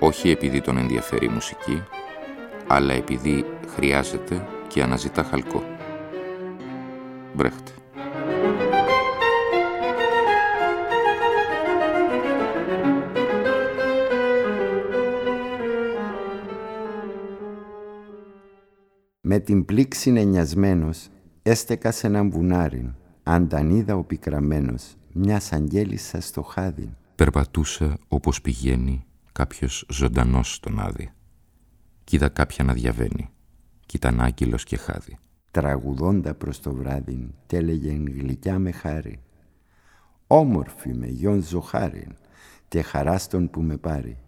όχι επειδή τον ενδιαφέρει η μουσική, αλλά επειδή χρειάζεται και αναζητά χαλκό. Μπρέχτε. Με την πλήξη ενιασμένος έστεκα σε έναν βουνάρι, αν τα είδα ο πικραμένος, μιας αγγέλισσας στο χάδι. Περπατούσα όπως πηγαίνει κάποιος ζωντανός στον άδει. Κι είδα κάποια να διαβαίνει. Κι ήταν άγγελος και χάδι. Τραγουδώντα προς το βράδυ, τέλεγε γλυκιά με χάρη. Όμορφη με γιον ζωχάριν, και χαράστον που με πάρει.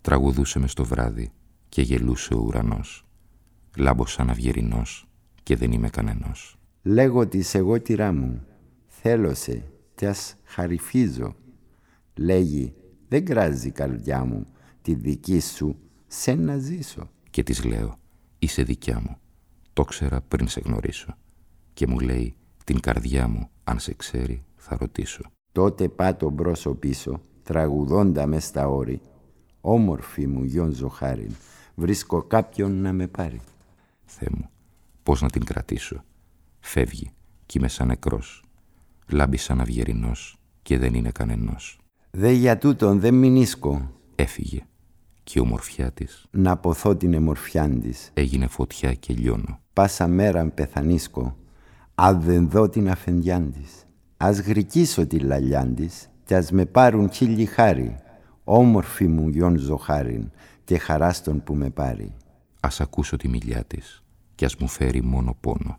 Τραγουδούσε μες στο βράδυ και γελούσε ο ουρανός. Λάμποσα αυγερινός και δεν είμαι κανενός. Λέγω της εγώ τυρά μου, θέλω σε, κι ας χαριφίζω. Λέγει δεν κράζει καρδιά μου τη δική σου σε να ζήσω. Και της λέω, είσαι δικιά μου, το ξέρα πριν σε γνωρίσω. Και μου λέει, την καρδιά μου, αν σε ξέρει, θα ρωτήσω. Τότε πάτω μπρόσο πίσω, τραγουδώντα μες στα όρη, όμορφη μου γιον ζωχάριν, βρίσκω κάποιον να με πάρει. Θεέ μου, πώς να την κρατήσω. Φεύγει κι είμαι σαν νεκρός. Λάμπει σαν αυγερινός και δεν είναι κανενός. Δε για τούτον δεν μηνίσκω. Έφυγε και η ομορφιά της Να ποθώ την εμορφιά της. έγινε φωτιά και λιώνω. Πάσα μέρα πεθανίσκω. Αν δεν δω την αφεντιά της. Ας γρικίσω τη λαλιά της κι ας με πάρουν χίλιοι χάρη. Όμορφη μου γιον ζωχάριν και χαράστον που με πάρει. Ας ακούσω τη μιλιά της και ας μου φέρει μόνο πόνο.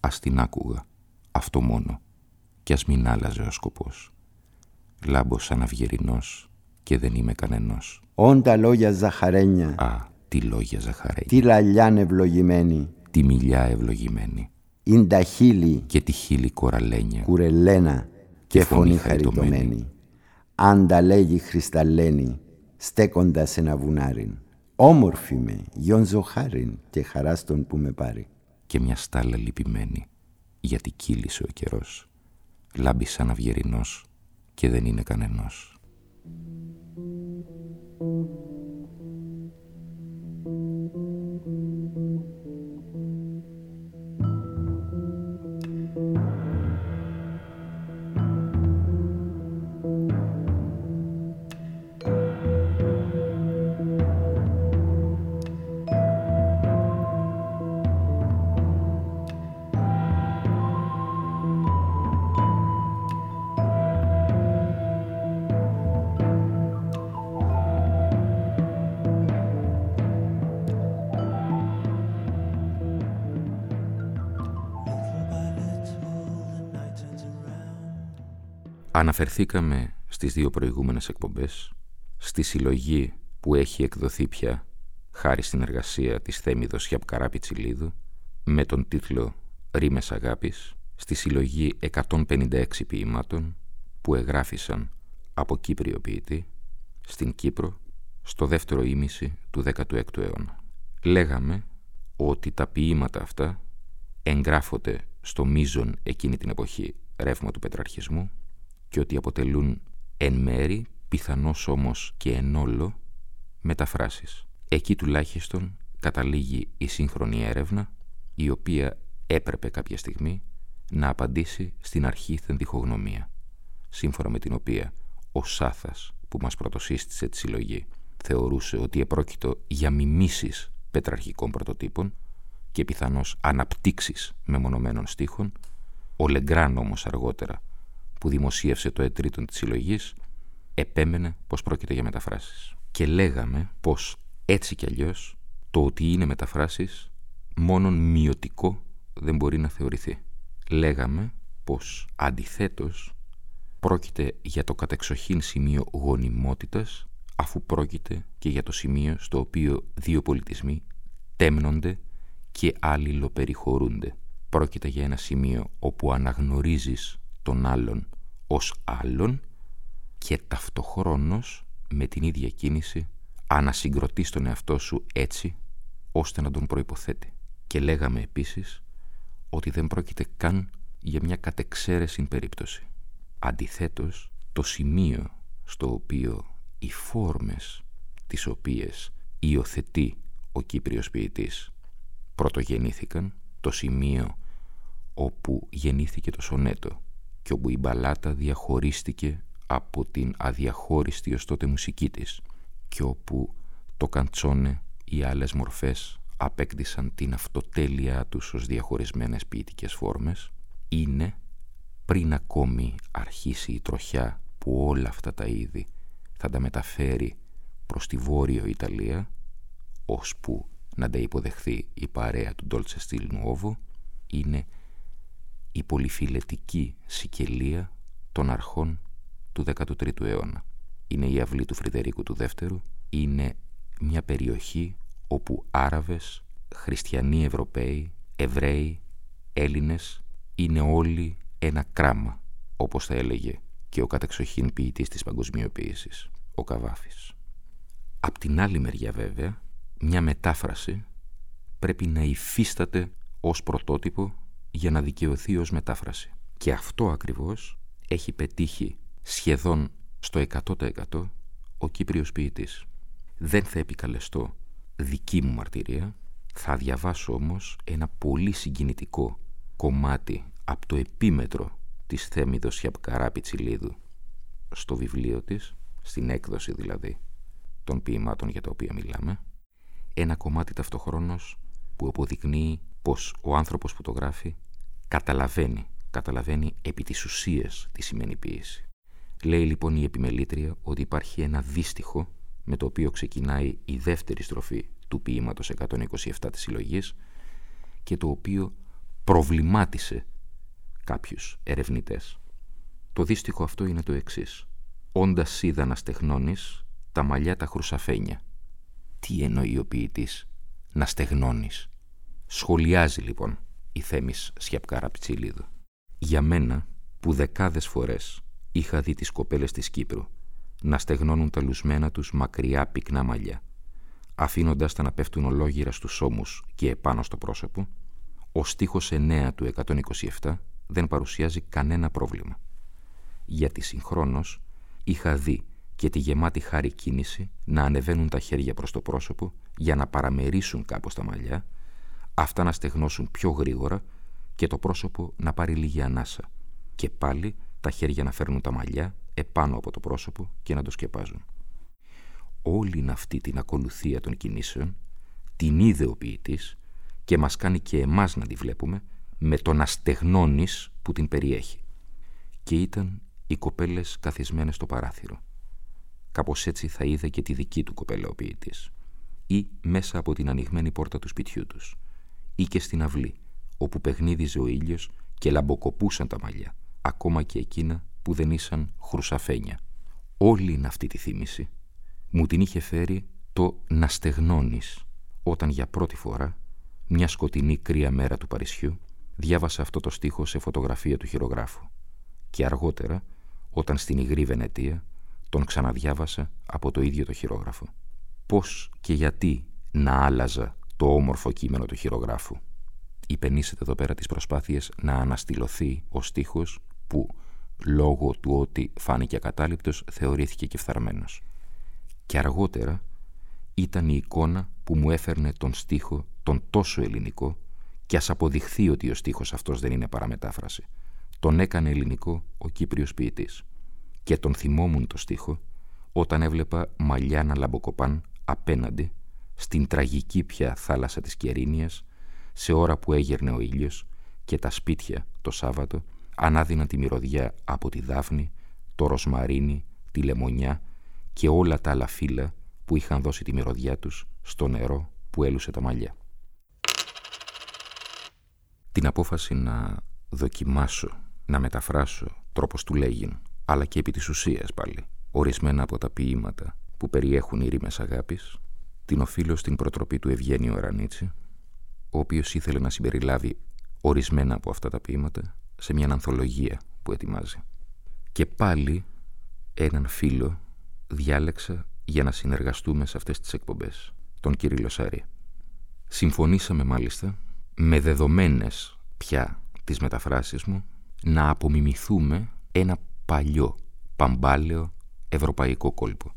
Ας την άκουγα, αυτό μόνο, κι ας μην άλλαζε ο σκοπός. Λάμπω σαν αυγερινός και δεν είμαι κανενός. Όντα λόγια ζαχαρένια, Α, τι λόγια ζαχαρένια, τι λαλιάν ευλογημένη, τι μιλιά ευλογημένη ειν τα χείλη και τη χείλη κοραλένια κουρελένα και φωνή χαριτωμένη. χαριτωμένη. Αν τα λέγει Χρισταλένη, στέκοντα σε ένα βουνάριν. Όμορφη με, γιον ζωχάριν και χαράστον που με πάρει. και μια στάλα λυπημένη γιατί κύλησε ο καιρός. Λάμπεις σαν αυγερινός και δεν είναι κανενός. Αναφερθήκαμε στις δύο προηγούμενες εκπομπές στη συλλογή που έχει εκδοθεί πια χάρη στην εργασία της Θέμηδος Χιαπκαρά Πιτσιλίδου με τον τίτλο «Ρήμες αγάπης» στη συλλογή 156 ποίηματων που εγγράφησαν από Κύπριο ποιητή στην Κύπρο στο δεύτερο ήμιση του 16ου αιώνα. Λέγαμε ότι τα ποίηματα αυτά εγγράφονται στο μείζον εκείνη την εποχή ρεύμα του πετραρχισμού και ότι αποτελούν εν μέρη, πιθανώς όμως και εν όλο, μεταφράσεις. Εκεί τουλάχιστον καταλήγει η σύγχρονη έρευνα, η οποία έπρεπε κάποια στιγμή να απαντήσει στην αρχήθεν διχογνωμία, σύμφωνα με την οποία ο Σάθας που μας πρωτοσύστησε τη συλλογή θεωρούσε ότι επρόκειτο για μιμήσεις πετραρχικών πρωτοτύπων και πιθανώς αναπτύξεις μεμονωμένων στίχων, ο Λεγκράν όμως αργότερα που δημοσίευσε το ετρίτον της συλλογής, επέμενε πως πρόκειται για μεταφράσεις. Και λέγαμε πως έτσι κι αλλιώς το ότι είναι μεταφράσεις μόνον μειωτικό δεν μπορεί να θεωρηθεί. Λέγαμε πως αντιθέτως πρόκειται για το κατεξοχήν σημείο γονιμότητας αφού πρόκειται και για το σημείο στο οποίο δύο πολιτισμοί τέμνονται και αλληλοπεριχωρούνται. Πρόκειται για ένα σημείο όπου αναγνωρίζεις τον άλλον ως άλλον και ταυτοχρόνως με την ίδια κίνηση ανασυγκροτείς τον εαυτό σου έτσι ώστε να τον προϋποθέτει. Και λέγαμε επίσης ότι δεν πρόκειται καν για μια κατεξαίρεση περίπτωση. Αντιθέτως, το σημείο στο οποίο οι φόρμες τις οποίες υιοθετεί ο Κύπριος ποιητής πρωτογεννήθηκαν, το σημείο όπου γεννήθηκε το σονέτο και όπου η μπαλάτα διαχωρίστηκε από την αδιαχώριστη ως τότε μουσική της και όπου το καντσόνε ή άλλες μορφές απέκτησαν την αυτοτέλεια τους ως διαχωρισμένες ποιητικές φόρμες είναι πριν ακόμη αρχίσει η τροχιά που όλα αυτά τα είδη θα τα μεταφέρει προς τη Βόρειο Ιταλία ώσπου να τα υποδεχθεί η παρέα του Ντόλτσε Στυλ Νουόβο είναι η πολυφιλετική σικελία των αρχών του 13ου αιώνα. Είναι η αυλή του Φρυδερίκου του Δεύτερου, είναι μια περιοχή όπου Άραβες, Χριστιανοί Ευρωπαίοι, Εβραίοι, Έλληνες είναι όλοι ένα κράμα, όπως θα έλεγε και ο κατεξοχήν ποιητής της παγκοσμιοποίησης, ο Καβάφης. Απ' την άλλη μεριά βέβαια, μια μετάφραση πρέπει να υφίσταται ως πρωτότυπο για να δικαιωθεί ως μετάφραση. Και αυτό ακριβώς έχει πετύχει σχεδόν στο 100% ο Κύπριος ποιητής. Δεν θα επικαλεστώ δική μου μαρτυρία, θα διαβάσω όμως ένα πολύ συγκινητικό κομμάτι από το επίμετρο της Θέμηδος Χιαπκαρά Πιτσιλίδου στο βιβλίο της, στην έκδοση δηλαδή των ποιημάτων για τα οποία μιλάμε, ένα κομμάτι ταυτοχρόνως που αποδεικνύει πως ο άνθρωπος που το γράφει καταλαβαίνει, καταλαβαίνει επί της ουσίας τι σημαίνει ποιήση. Λέει λοιπόν η επιμελήτρια ότι υπάρχει ένα δύστιχο με το οποίο ξεκινάει η δεύτερη στροφή του ποίηματος 127 της συλλογής και το οποίο προβλημάτισε κάποιους ερευνητές. Το δύστιχο αυτό είναι το εξής. Όντας είδα να στεγνώνεις τα μαλλιά τα χρουσαφένια. Τι εννοεί ο ποιητής, να στεγνώνεις. Σχολιάζει λοιπόν η Θέμης Σιαπκάρα Πιτσιλίδου. Για μένα που δεκάδες φορές είχα δει τις κοπέλες της Κύπρου να στεγνώνουν τα λουσμένα τους μακριά πυκνά μαλλιά, αφήνοντας τα να πέφτουν ολόγυρα στους ώμους και επάνω στο πρόσωπο, ο στίχος 9 του 127 δεν παρουσιάζει κανένα πρόβλημα. Γιατί συγχρόνως είχα δει και τη γεμάτη χάρη κίνηση να ανεβαίνουν τα χέρια προς το πρόσωπο για να παραμερίσουν κάπως τα μαλλιά, αυτά να στεγνώσουν πιο γρήγορα και το πρόσωπο να πάρει λίγη ανάσα και πάλι τα χέρια να φέρνουν τα μαλλιά επάνω από το πρόσωπο και να το σκεπάζουν. Όλη αυτή την ακολουθία των κινήσεων την είδε ο ποιητής και μας κάνει και εμάς να τη βλέπουμε με τον αστεγνώνης που την περιέχει. Και ήταν οι κοπέλες καθισμένες στο παράθυρο. Κάπως έτσι θα είδε και τη δική του κοπέλα ο ποιητής. Ή μέσα από την ανοιγμένη πόρτα του σπιτιού τους. Ή και στην αυλή, όπου παιχνίδιζε ο ήλιος και λαμποκοπούσαν τα μαλλιά, ακόμα και εκείνα που δεν ήσαν χρουσαφένια. Όλη είναι αυτή τη θύμηση μου την είχε φέρει το «να στεγνώνεις» όταν για πρώτη φορά, μια σκοτεινή κρύα μέρα του Παρισιού, διάβασα αυτό το στίχο σε φωτογραφία του χειρογράφου και αργότερα, όταν στην υγρή Βενετία, τον ξαναδιάβασα από το ίδιο το χειρόγραφο. Πώς και γιατί να άλλαζα το όμορφο κείμενο του χειρογράφου. Υπενήσετε εδώ πέρα τις προσπάθειες να αναστηλωθεί ο στίχος που, λόγω του ότι φάνηκε ακατάληπτος, θεωρήθηκε και φθαρμένος. Και αργότερα ήταν η εικόνα που μου έφερνε τον στίχο, τον τόσο ελληνικό, και ας αποδειχθεί ότι ο στίχος αυτός δεν είναι παραμετάφραση. Τον έκανε ελληνικό ο Κύπριος ποιητής. Και τον θυμόμουν το στίχο όταν έβλεπα μαλλιά να λαμποκοπάν απέναντι στην τραγική πια θάλασσα της Κερίνιας σε ώρα που έγερνε ο ήλιος και τα σπίτια το Σάββατο ανάδυναν τη μυρωδιά από τη Δάφνη, το Ροσμαρίνι, τη Λεμονιά και όλα τα άλλα φύλλα που είχαν δώσει τη μυρωδιά τους στο νερό που έλουσε τα μαλλιά. Την απόφαση να δοκιμάσω, να μεταφράσω τρόπος του λέγειν, αλλά και επί της ουσίας πάλι, ορισμένα από τα ποίηματα που περιέχουν οι ρήμες αγάπης την οφείλω στην προτροπή του Ευγένιου Αρανίτσι ο οποίος ήθελε να συμπεριλάβει ορισμένα από αυτά τα ποίηματα σε μια ανθολογία που ετοιμάζει. Και πάλι έναν φίλο διάλεξα για να συνεργαστούμε σε αυτές τις εκπομπές, τον κύριο Λοσάρη. Συμφωνήσαμε μάλιστα, με δεδομένες πια τις μεταφράσεις μου, να απομιμηθούμε ένα παλιό, παμπάλαιο ευρωπαϊκό κόλπο.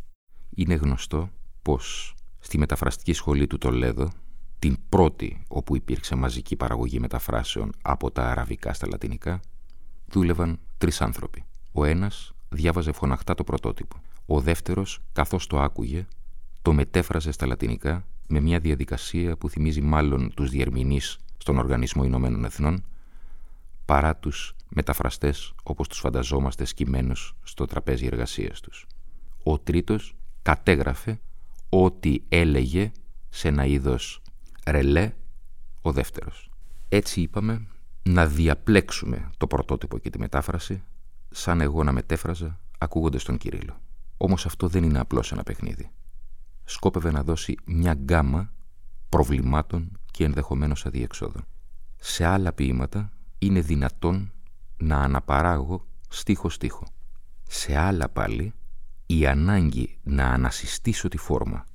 Είναι γνωστό πως στη μεταφραστική σχολή του Τολέδο, την πρώτη όπου υπήρξε μαζική παραγωγή μεταφράσεων από τα αραβικά στα λατινικά, δούλευαν τρεις άνθρωποι. Ο ένας διάβαζε φωναχτά το πρωτότυπο. Ο δεύτερος, καθώς το άκουγε, το μετέφραζε στα λατινικά με μια διαδικασία που θυμίζει μάλλον τους διερμηνείς στον Οργανισμό Ηνωμένων Εθνών, παρά τους μεταφραστές όπως τους φανταζόμαστε σκημένους στο τραπέζι εργασίας τους. Ο τρίτος κατέγραφε ό,τι έλεγε σε ένα είδος ρελέ ο δεύτερος. Έτσι είπαμε να διαπλέξουμε το πρωτότυπο και τη μετάφραση σαν εγώ να μετέφραζα ακούγοντας τον Κυρίλο. Όμως αυτό δεν είναι απλώς ένα παιχνίδι. Σκόπευε να δώσει μια γκάμα προβλημάτων και ενδεχομένως αδιεξόδων. Σε άλλα ποίηματα είναι δυνατόν να αναπαράγω στίχο-στίχο. Σε άλλα πάλι η ανάγκη να ανασυστήσω τη φόρμα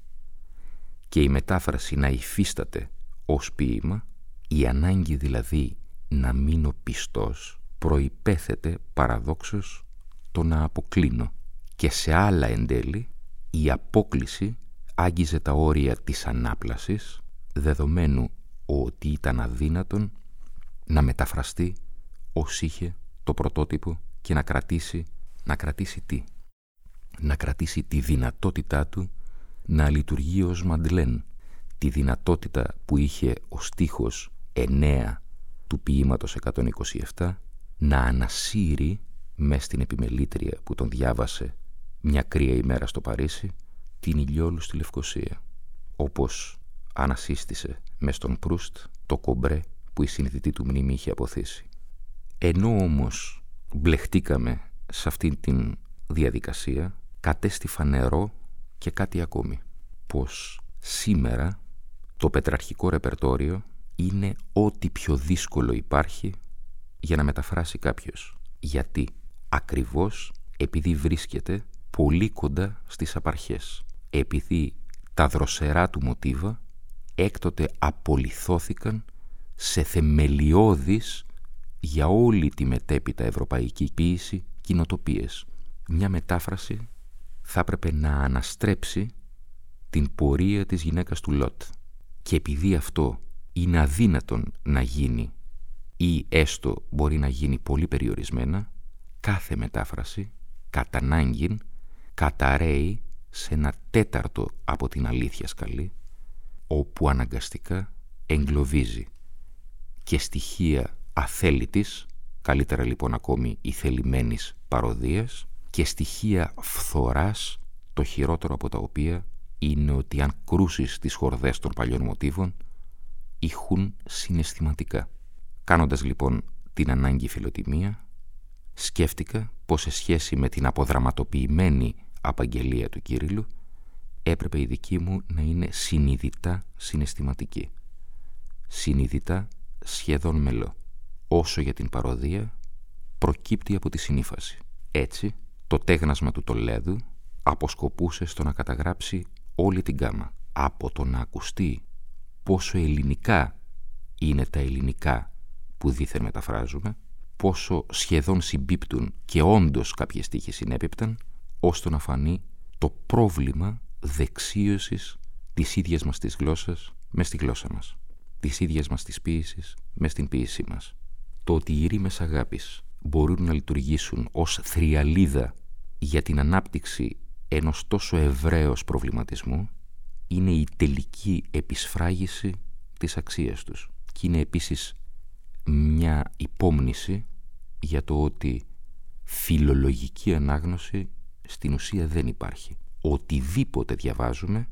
και η μετάφραση να υφίσταται ως ποίημα, η ανάγκη δηλαδή να μείνω πιστός, προϋπέθεται παραδόξως το να αποκλίνω και σε άλλα εν τέλει η απόκληση άγγιζε τα όρια της ανάπλασης δεδομένου ότι ήταν αδύνατον να μεταφραστεί ως είχε το πρωτότυπο και να κρατήσει, να κρατήσει τι; Να κρατήσει τη δυνατότητά του να λειτουργεί ως Μαντλέν, τη δυνατότητα που είχε ο στίχος 9 του ποίηματος 127 να ανασύρει μες στην επιμελήτρια που τον διάβασε μια κρύα ημέρα στο Παρίσι την ηλιόλου στη Λευκοσία όπως ανασύστησε με στον Προύστ το κομπρέ που η συνειδητή του μνήμη είχε αποθήσει. Ενώ όμως μπλεχτήκαμε σε αυτήν την διαδικασία κατέστη φανερό και κάτι ακόμη πως σήμερα το πετραρχικό ρεπερτόριο είναι ό,τι πιο δύσκολο υπάρχει για να μεταφράσει κάποιος. Γιατί ακριβώς επειδή βρίσκεται πολύ κοντά στις απαρχές. Επειδή τα δροσερά του μοτίβα έκτοτε απολυθώθηκαν σε θεμελιώδεις για όλη τη μετέπειτα ευρωπαϊκή ποίηση κοινοτοπίες. Μια μετάφραση θα έπρεπε να αναστρέψει την πορεία της γυναίκας του Λότ. Και επειδή αυτό είναι αδύνατον να γίνει ή έστω μπορεί να γίνει πολύ περιορισμένα, κάθε μετάφραση κατά ανάγκην καταραίει σε ένα τέταρτο από την αλήθεια σκαλή, όπου αναγκαστικά εγκλωβίζει και στοιχεία αθέλητης, καλύτερα λοιπόν ακόμη η θελημένης παροδίας, και στοιχεία φθοράς, το χειρότερο από τα οποία είναι ότι αν κρούσεις τις χορδές των παλιών μοτίβων, ηχούν συναισθηματικά. Κάνοντας λοιπόν την ανάγκη φιλοτιμία, σκέφτηκα πως σε σχέση με την αποδραματοποιημένη απαγγελία του Κύριλου, έπρεπε η δική μου να είναι συνειδητά συναισθηματική. Συνειδητά σχεδόν μελό. Όσο για την παροδία, προκύπτει από τη συνήφαση. Έτσι, το τέγνασμα του Τολέδου αποσκοπούσε στο να καταγράψει όλη την κάμα. Από το να ακουστεί πόσο ελληνικά είναι τα ελληνικά που δίθεν μεταφράζουμε, πόσο σχεδόν συμπίπτουν και όντως κάποιες στίχοι συνέπιπταν, ώστε να φανεί το πρόβλημα δεξίωσης της ίδιας μας της γλώσσας με στη γλώσσα μας, της ίδιας μας της ποίησης με στην ποίησή μας. Το ότι οι ρήμες αγάπης μπορούν να λειτουργήσουν ως θριαλίδα για την ανάπτυξη ενός τόσο ευραίος προβληματισμού είναι η τελική επισφράγιση της αξίας τους και είναι επίσης μια υπόμνηση για το ότι φιλολογική ανάγνωση στην ουσία δεν υπάρχει. Οτιδήποτε διαβάζουμε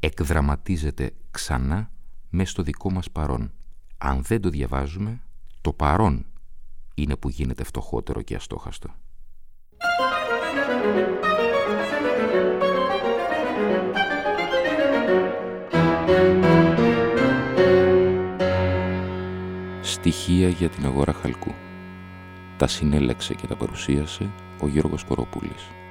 εκδραματίζεται ξανά μέσα στο δικό μας παρόν. Αν δεν το διαβάζουμε, το παρόν είναι που γίνεται φτωχότερο και αστόχαστο. Στοιχεία για την αγορά χαλκού. Τα συνέλεξε και τα παρουσίασε ο Γιώργος Κοροπούλης.